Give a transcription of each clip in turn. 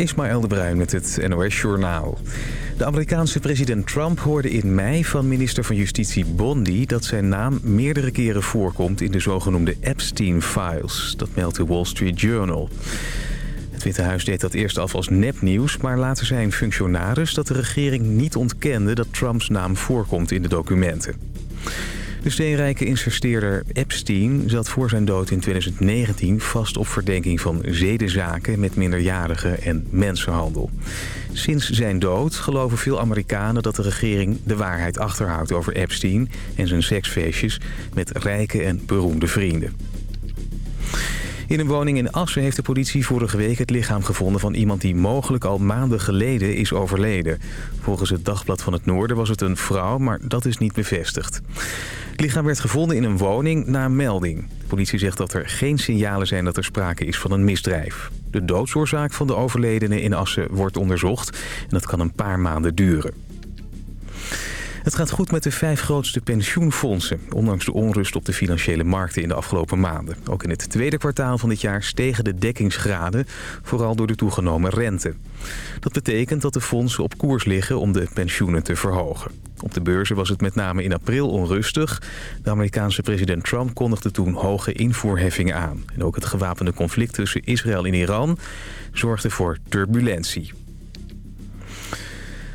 Ismaël de Bruin met het NOS Journaal. De Amerikaanse president Trump hoorde in mei van minister van Justitie Bondi... dat zijn naam meerdere keren voorkomt in de zogenoemde Epstein-files. Dat meldt de Wall Street Journal. Het Witte Huis deed dat eerst af als nepnieuws... maar later zei een functionaris dat de regering niet ontkende... dat Trumps naam voorkomt in de documenten. De steenrijke investeerder Epstein zat voor zijn dood in 2019 vast op verdenking van zedenzaken met minderjarigen en mensenhandel. Sinds zijn dood geloven veel Amerikanen dat de regering de waarheid achterhoudt over Epstein en zijn seksfeestjes met rijke en beroemde vrienden. In een woning in Assen heeft de politie vorige week het lichaam gevonden van iemand die mogelijk al maanden geleden is overleden. Volgens het Dagblad van het Noorden was het een vrouw, maar dat is niet bevestigd. Het lichaam werd gevonden in een woning na een melding. De politie zegt dat er geen signalen zijn dat er sprake is van een misdrijf. De doodsoorzaak van de overledene in Assen wordt onderzocht en dat kan een paar maanden duren. Het gaat goed met de vijf grootste pensioenfondsen... ondanks de onrust op de financiële markten in de afgelopen maanden. Ook in het tweede kwartaal van dit jaar stegen de dekkingsgraden... vooral door de toegenomen rente. Dat betekent dat de fondsen op koers liggen om de pensioenen te verhogen. Op de beurzen was het met name in april onrustig. De Amerikaanse president Trump kondigde toen hoge invoerheffingen aan. En ook het gewapende conflict tussen Israël en Iran zorgde voor turbulentie.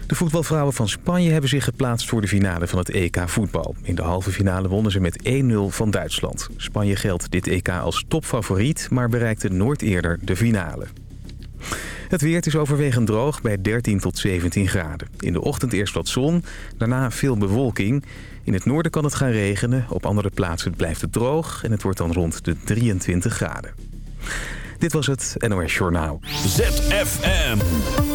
De voetbalvrouwen van Spanje hebben zich geplaatst voor de finale van het EK voetbal. In de halve finale wonnen ze met 1-0 van Duitsland. Spanje geldt dit EK als topfavoriet, maar bereikte nooit eerder de finale. Het weer is overwegend droog bij 13 tot 17 graden. In de ochtend eerst wat zon, daarna veel bewolking. In het noorden kan het gaan regenen, op andere plaatsen blijft het droog... en het wordt dan rond de 23 graden. Dit was het NOS Journaal. ZFM.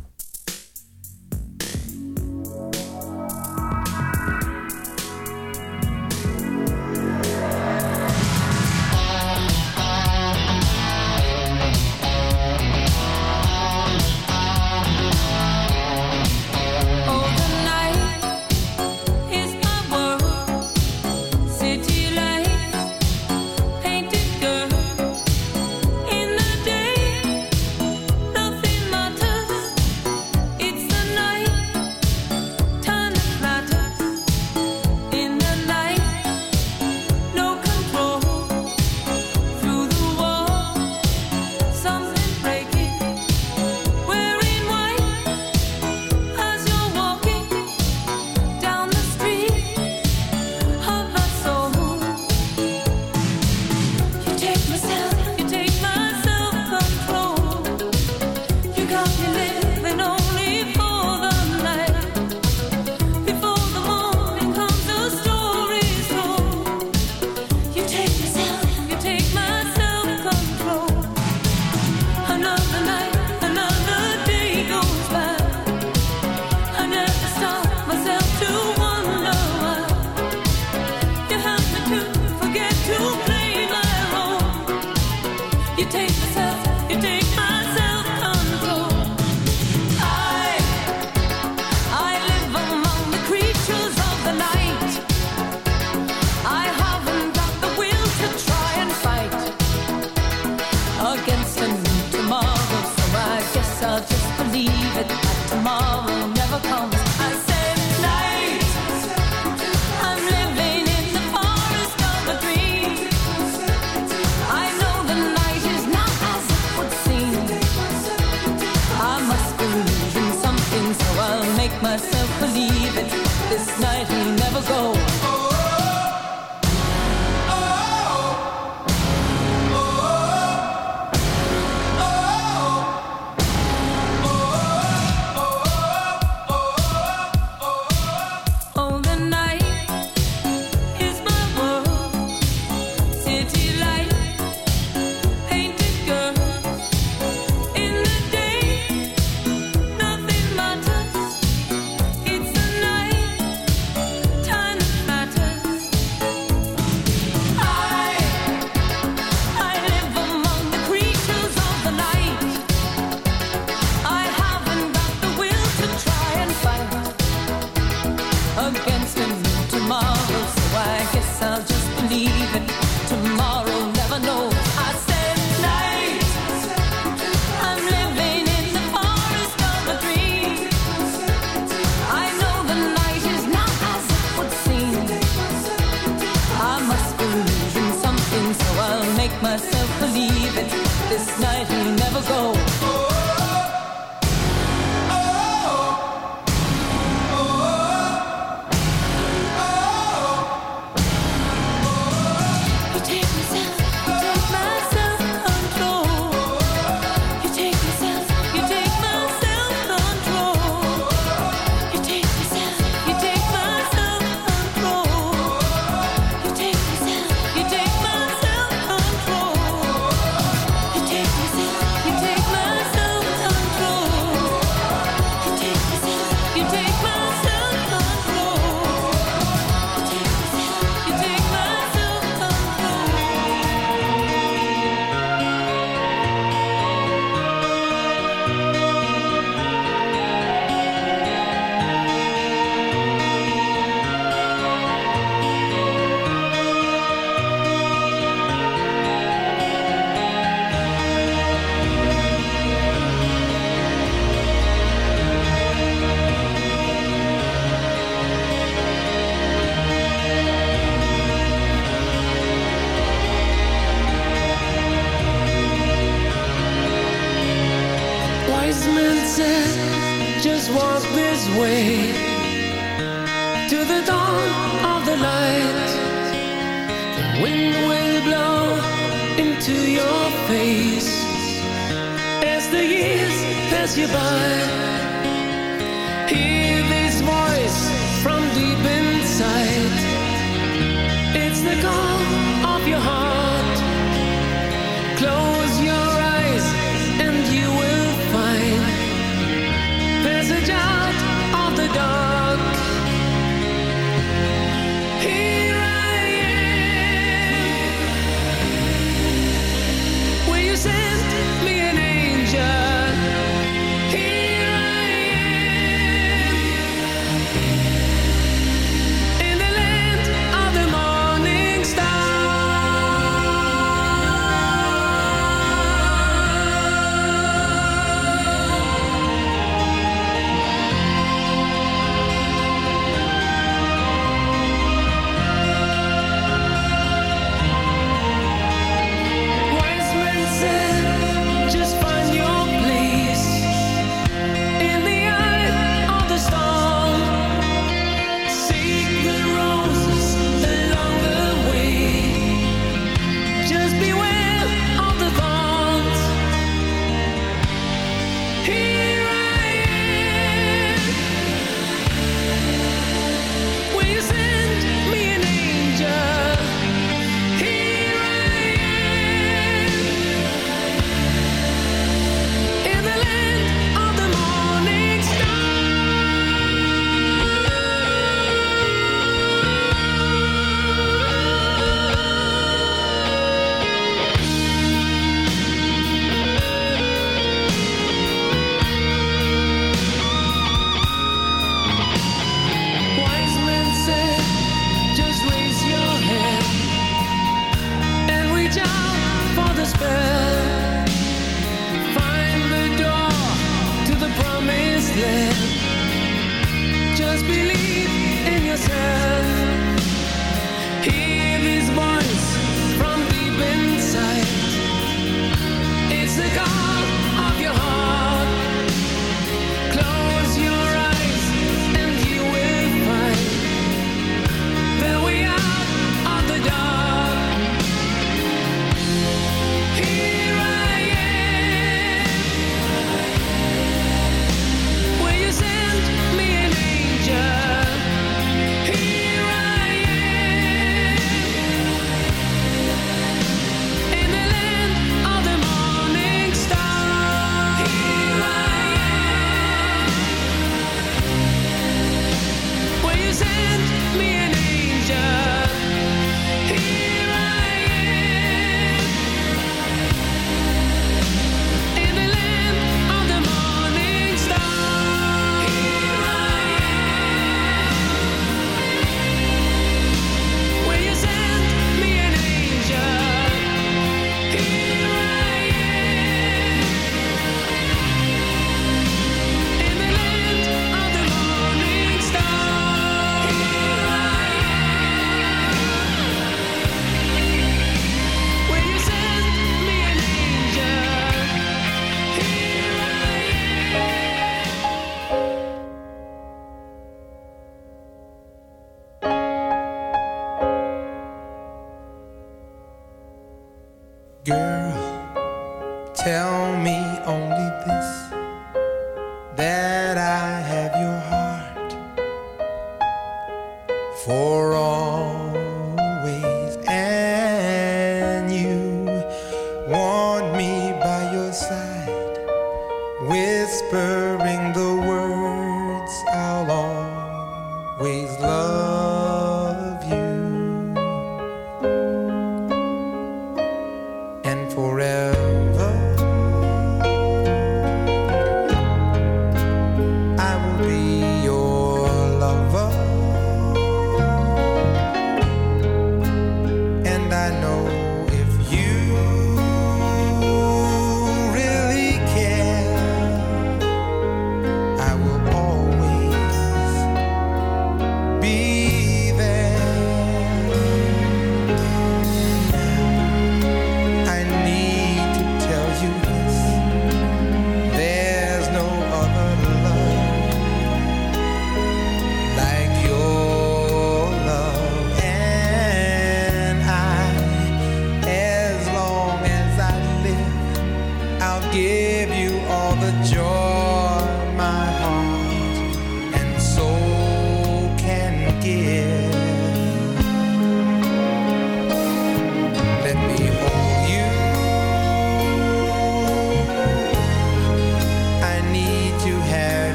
tomorrow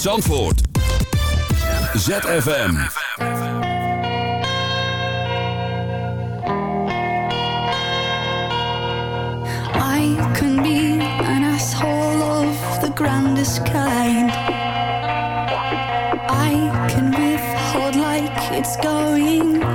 uit Zandvoort. ZFM. I can be an asshole of the grandest kind. I can withhold like it's going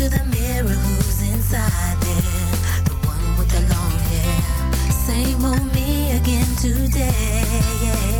to the mirror who's inside there the one with the long hair same old me again today yeah.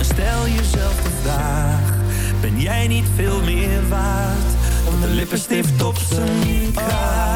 Stel jezelf de vraag: ben jij niet veel meer waard dan de lippenstift op zijn kraag?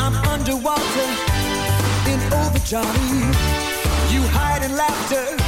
I'm underwater in overjoy laughter.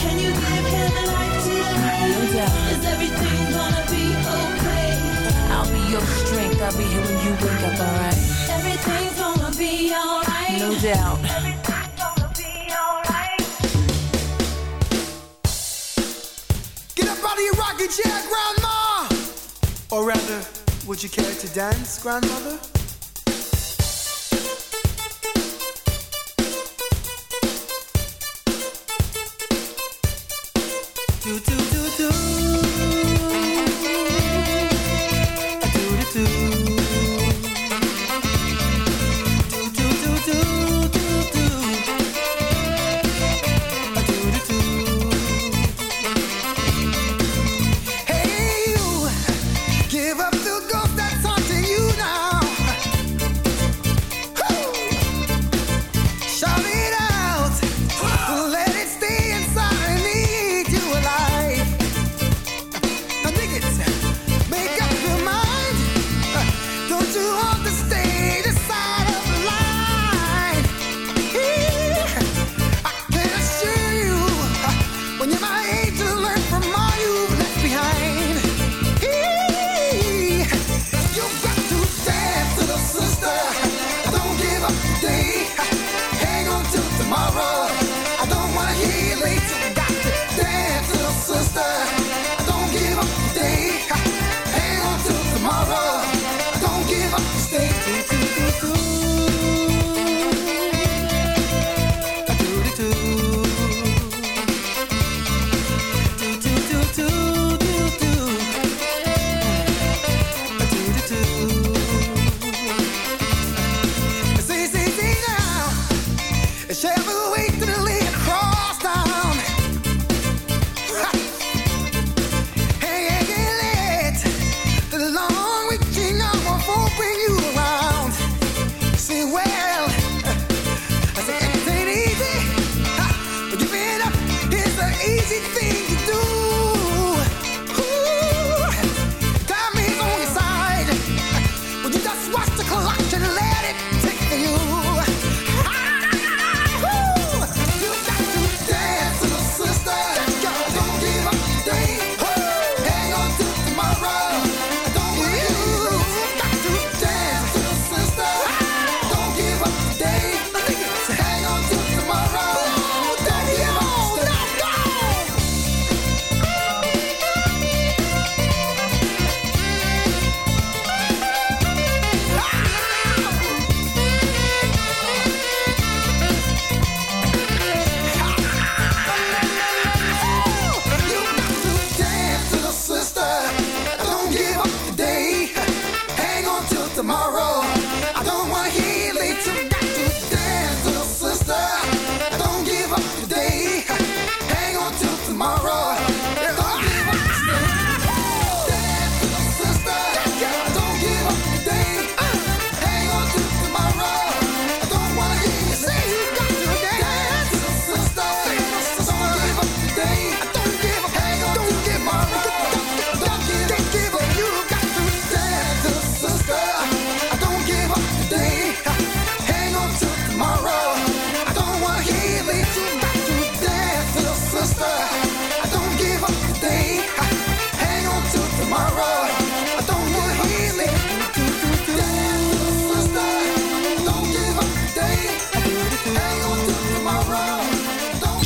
today? no doubt. Is everything gonna be okay? I'll be your strength. I'll be here when you wake up, alright? Everything's gonna be alright. No doubt. Everything's gonna be alright. Get up out of your rocking chair, Grandma! Or rather, would you care to dance, Grandmother?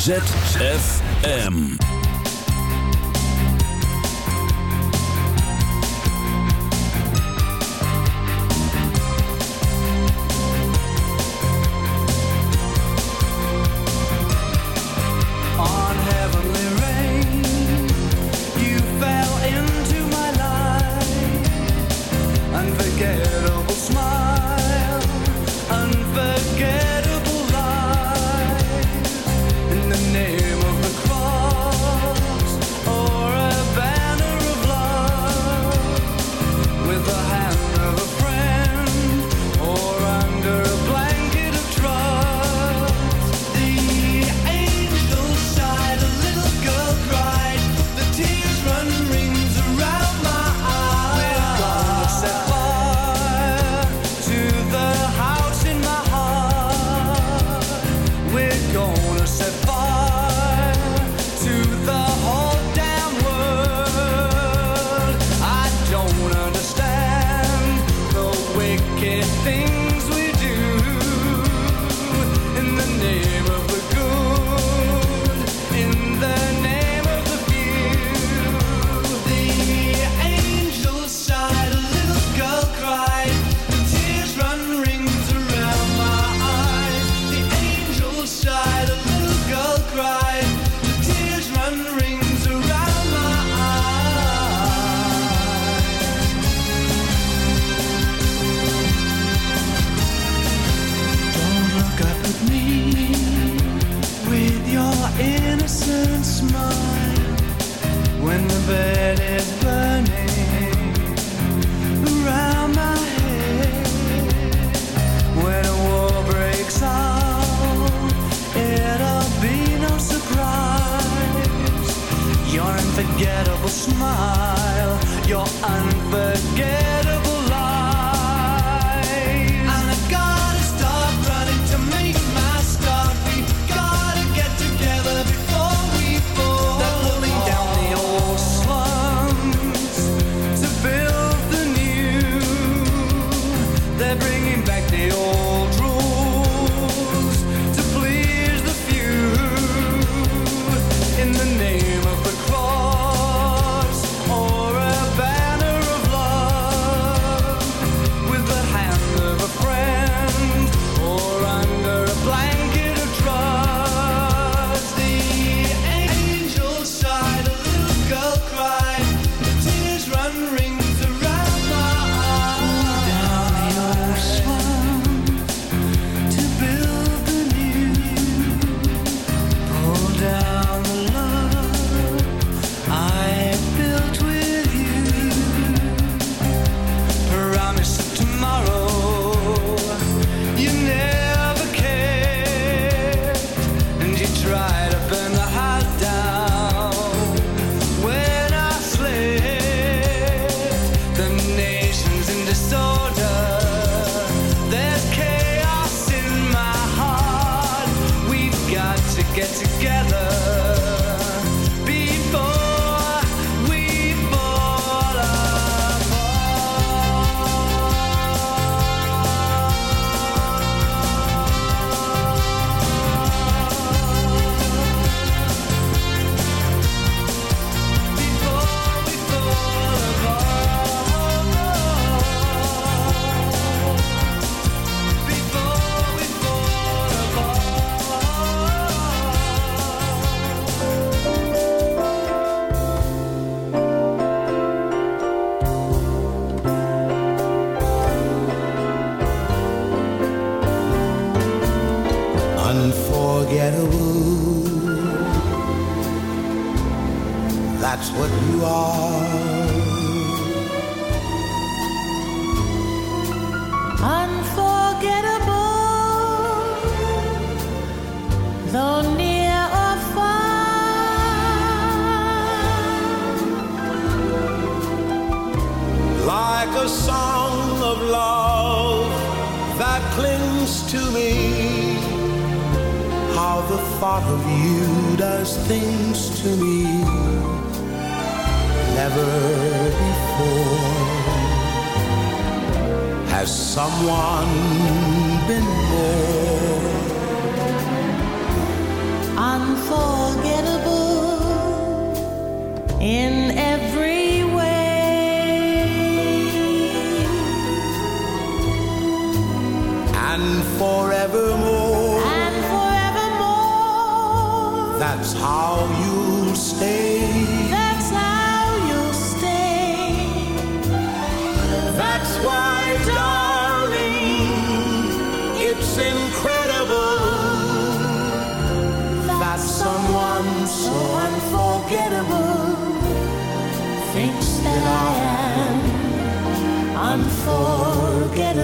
ZFM.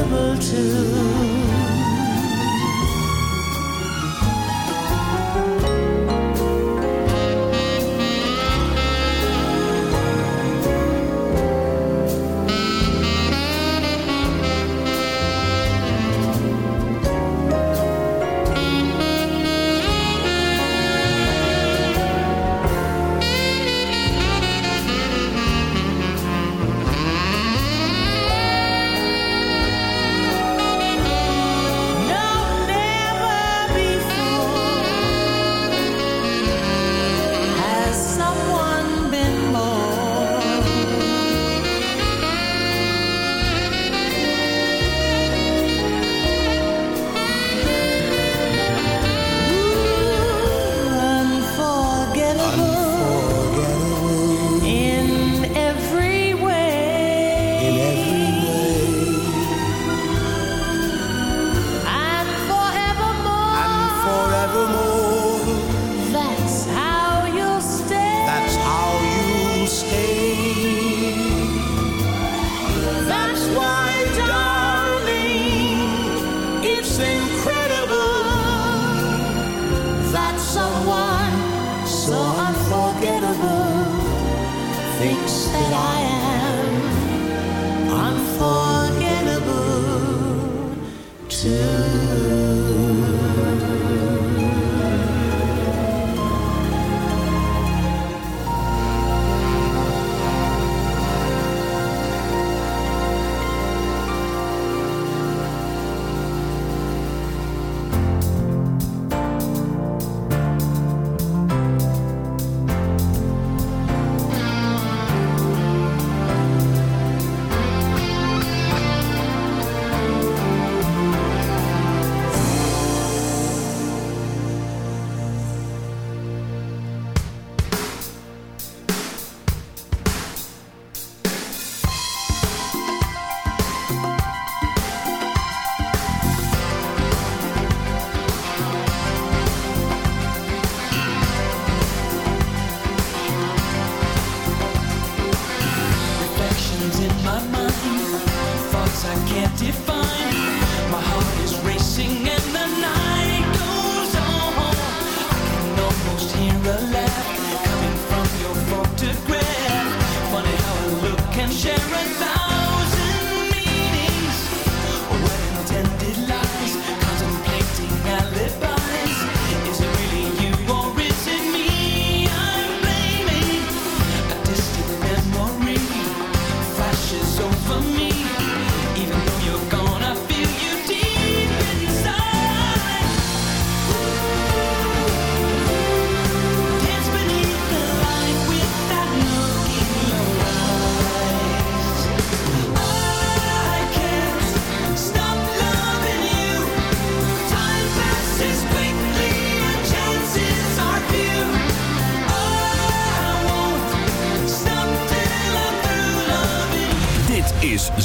impossible to